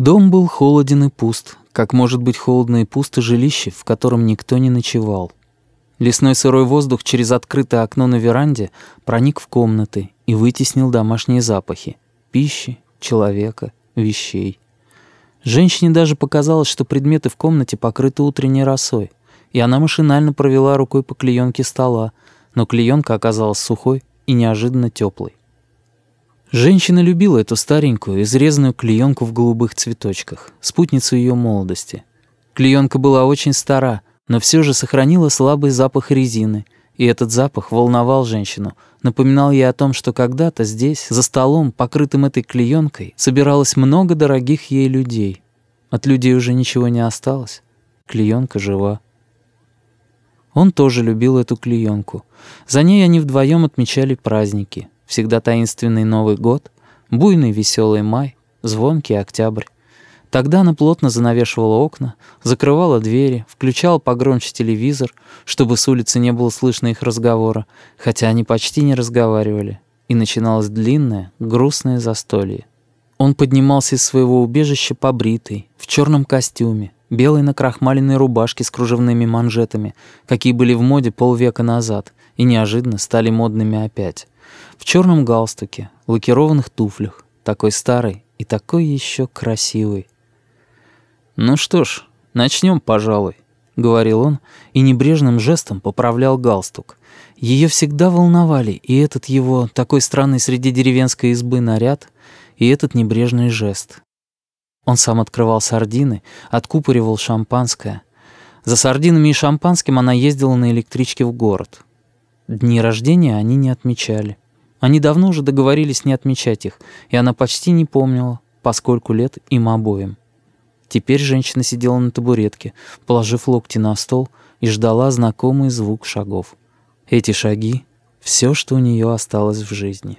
Дом был холоден и пуст, как может быть холодно и пусто жилище, в котором никто не ночевал. Лесной сырой воздух через открытое окно на веранде проник в комнаты и вытеснил домашние запахи — пищи, человека, вещей. Женщине даже показалось, что предметы в комнате покрыты утренней росой, и она машинально провела рукой по клеенке стола, но клеенка оказалась сухой и неожиданно теплой. Женщина любила эту старенькую, изрезанную клеенку в голубых цветочках, спутницу ее молодости. Клеенка была очень стара, но все же сохранила слабый запах резины, и этот запах волновал женщину, напоминал ей о том, что когда-то здесь, за столом, покрытым этой клеенкой, собиралось много дорогих ей людей. От людей уже ничего не осталось. Клеенка жива. Он тоже любил эту клеенку. За ней они вдвоем отмечали праздники — всегда таинственный Новый год, буйный веселый май, звонкий октябрь. Тогда она плотно занавешивала окна, закрывала двери, включала погромче телевизор, чтобы с улицы не было слышно их разговора, хотя они почти не разговаривали, и начиналось длинное, грустное застолье. Он поднимался из своего убежища побритый, в черном костюме, белой накрахмаленной рубашке с кружевными манжетами, какие были в моде полвека назад, и неожиданно стали модными опять в черном галстуке, лакированных туфлях, такой старый и такой еще красивый. «Ну что ж, начнем, пожалуй», — говорил он и небрежным жестом поправлял галстук. Ее всегда волновали и этот его, такой странный среди деревенской избы наряд, и этот небрежный жест. Он сам открывал сардины, откупоривал шампанское. За сардинами и шампанским она ездила на электричке в город. Дни рождения они не отмечали. Они давно уже договорились не отмечать их, и она почти не помнила, поскольку лет им обоим. Теперь женщина сидела на табуретке, положив локти на стол, и ждала знакомый звук шагов. Эти шаги — все, что у нее осталось в жизни.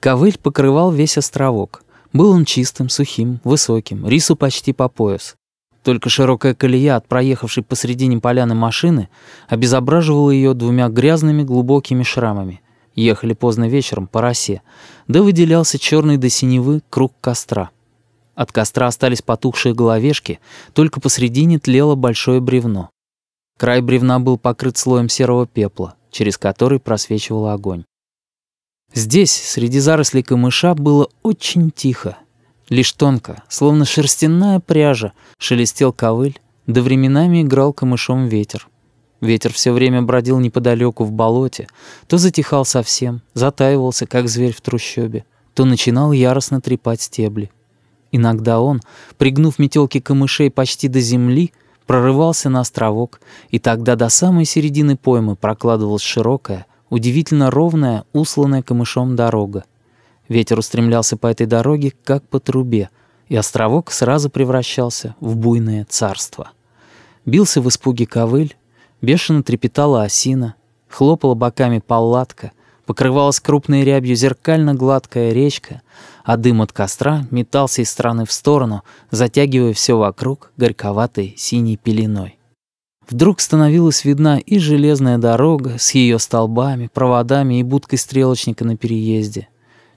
Ковыль покрывал весь островок. Был он чистым, сухим, высоким, рису почти по пояс. Только широкая колея от проехавшей посредине поляны машины обезображивала ее двумя грязными глубокими шрамами. Ехали поздно вечером по росе, да выделялся черный до синевы круг костра. От костра остались потухшие головешки, только посредине тлело большое бревно. Край бревна был покрыт слоем серого пепла, через который просвечивал огонь. Здесь, среди зарослей камыша, было очень тихо. Лишь тонко, словно шерстяная пряжа, шелестел ковыль, да временами играл камышом ветер. Ветер все время бродил неподалеку в болоте, то затихал совсем, затаивался, как зверь в трущобе, то начинал яростно трепать стебли. Иногда он, пригнув метелки камышей почти до земли, прорывался на островок, и тогда до самой середины поймы прокладывалась широкая, удивительно ровная, усланная камышом дорога. Ветер устремлялся по этой дороге, как по трубе, и островок сразу превращался в буйное царство. Бился в испуге ковыль, бешено трепетала осина, хлопала боками палатка, покрывалась крупной рябью зеркально-гладкая речка, а дым от костра метался из стороны в сторону, затягивая все вокруг горьковатой синей пеленой. Вдруг становилась видна и железная дорога с ее столбами, проводами и будкой стрелочника на переезде,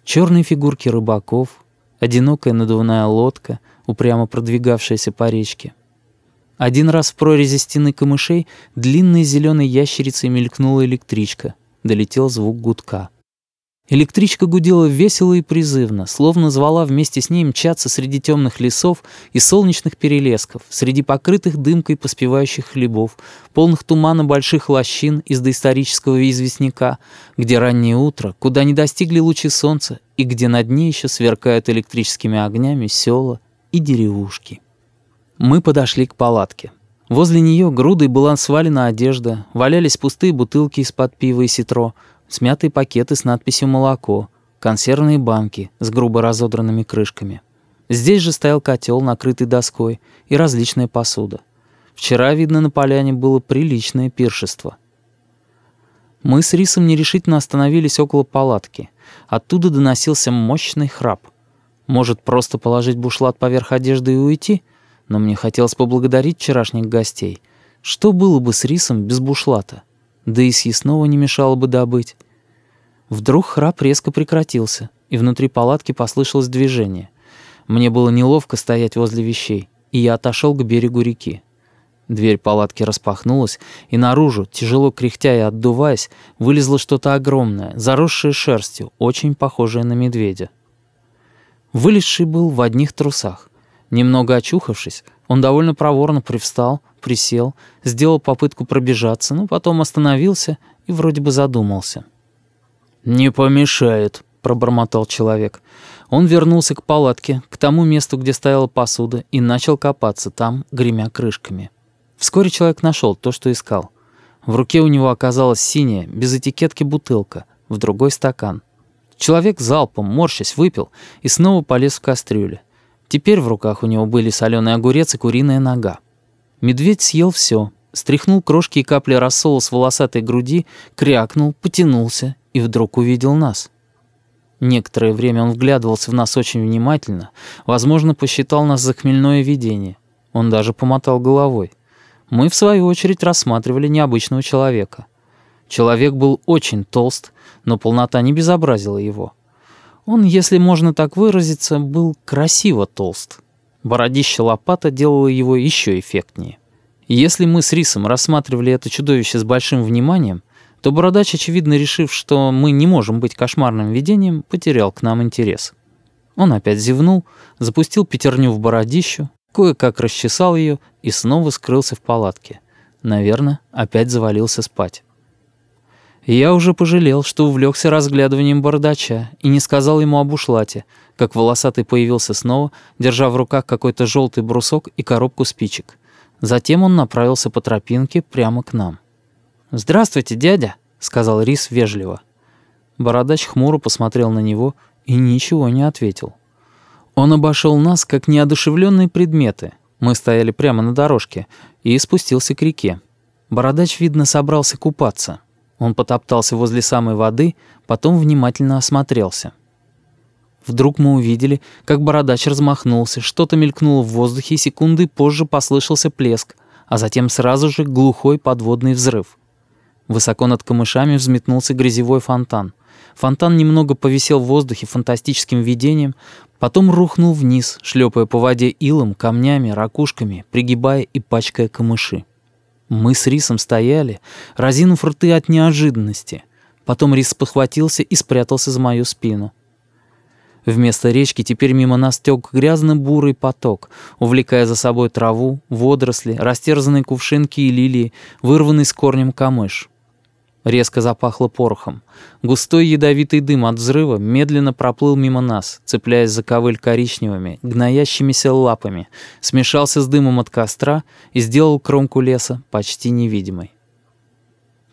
черные фигурки рыбаков, одинокая надувная лодка, упрямо продвигавшаяся по речке. Один раз в прорези стены камышей длинной зеленой ящерицей мелькнула электричка, долетел звук гудка. Электричка гудела весело и призывно, словно звала вместе с ней мчаться среди темных лесов и солнечных перелесков, среди покрытых дымкой поспевающих хлебов, полных тумана больших лощин из доисторического известняка, где раннее утро, куда не достигли лучи солнца и где на дне еще сверкают электрическими огнями села и деревушки. Мы подошли к палатке. Возле нее грудой была свалена одежда, валялись пустые бутылки из-под пива и ситро — смятые пакеты с надписью «молоко», консервные банки с грубо разодранными крышками. Здесь же стоял котел, накрытый доской, и различная посуда. Вчера, видно, на поляне было приличное пиршество. Мы с Рисом нерешительно остановились около палатки. Оттуда доносился мощный храп. Может, просто положить бушлат поверх одежды и уйти? Но мне хотелось поблагодарить вчерашних гостей. Что было бы с Рисом без бушлата? Да и съестного не мешало бы добыть. Вдруг храп резко прекратился, и внутри палатки послышалось движение. Мне было неловко стоять возле вещей, и я отошел к берегу реки. Дверь палатки распахнулась, и наружу, тяжело кряхтя и отдуваясь, вылезло что-то огромное, заросшее шерстью, очень похожее на медведя. Вылезший был в одних трусах. Немного очухавшись, он довольно проворно привстал, присел, сделал попытку пробежаться, но потом остановился и вроде бы задумался. «Не помешает», — пробормотал человек. Он вернулся к палатке, к тому месту, где стояла посуда, и начал копаться там, гремя крышками. Вскоре человек нашел то, что искал. В руке у него оказалась синяя, без этикетки бутылка, в другой стакан. Человек залпом, морщась, выпил и снова полез в кастрюлю. Теперь в руках у него были соленый огурец и куриная нога. Медведь съел все, стряхнул крошки и капли рассола с волосатой груди, крякнул, потянулся и вдруг увидел нас. Некоторое время он вглядывался в нас очень внимательно, возможно, посчитал нас за хмельное видение. Он даже помотал головой. Мы, в свою очередь, рассматривали необычного человека. Человек был очень толст, но полнота не безобразила его. Он, если можно так выразиться, был красиво толст. Бородище лопата делало его еще эффектнее. Если мы с Рисом рассматривали это чудовище с большим вниманием, то Бородач, очевидно решив, что мы не можем быть кошмарным видением, потерял к нам интерес. Он опять зевнул, запустил пятерню в бородищу, кое-как расчесал ее и снова скрылся в палатке. Наверное, опять завалился спать. Я уже пожалел, что увлекся разглядыванием бородача и не сказал ему об ушлате, как волосатый появился снова, держа в руках какой-то желтый брусок и коробку спичек. Затем он направился по тропинке прямо к нам. «Здравствуйте, дядя», — сказал Рис вежливо. Бородач хмуро посмотрел на него и ничего не ответил. Он обошел нас, как неодушевленные предметы. Мы стояли прямо на дорожке и спустился к реке. Бородач, видно, собрался купаться. Он потоптался возле самой воды, потом внимательно осмотрелся. Вдруг мы увидели, как бородач размахнулся, что-то мелькнуло в воздухе, секунды позже послышался плеск, а затем сразу же глухой подводный взрыв. Высоко над камышами взметнулся грязевой фонтан. Фонтан немного повисел в воздухе фантастическим видением, потом рухнул вниз, шлепая по воде илом, камнями, ракушками, пригибая и пачкая камыши. Мы с Рисом стояли, разинув рты от неожиданности. Потом Рис похватился и спрятался за мою спину. Вместо речки теперь мимо нас тек грязно-бурый поток, увлекая за собой траву, водоросли, растерзанные кувшинки и лилии, вырванный с корнем камыш. Резко запахло порохом. Густой ядовитый дым от взрыва медленно проплыл мимо нас, цепляясь за ковыль коричневыми, гноящимися лапами, смешался с дымом от костра и сделал кромку леса почти невидимой.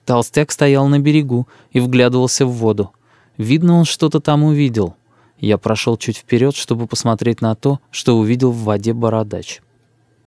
Толстяк стоял на берегу и вглядывался в воду. Видно, он что-то там увидел. Я прошел чуть вперед, чтобы посмотреть на то, что увидел в воде бородач.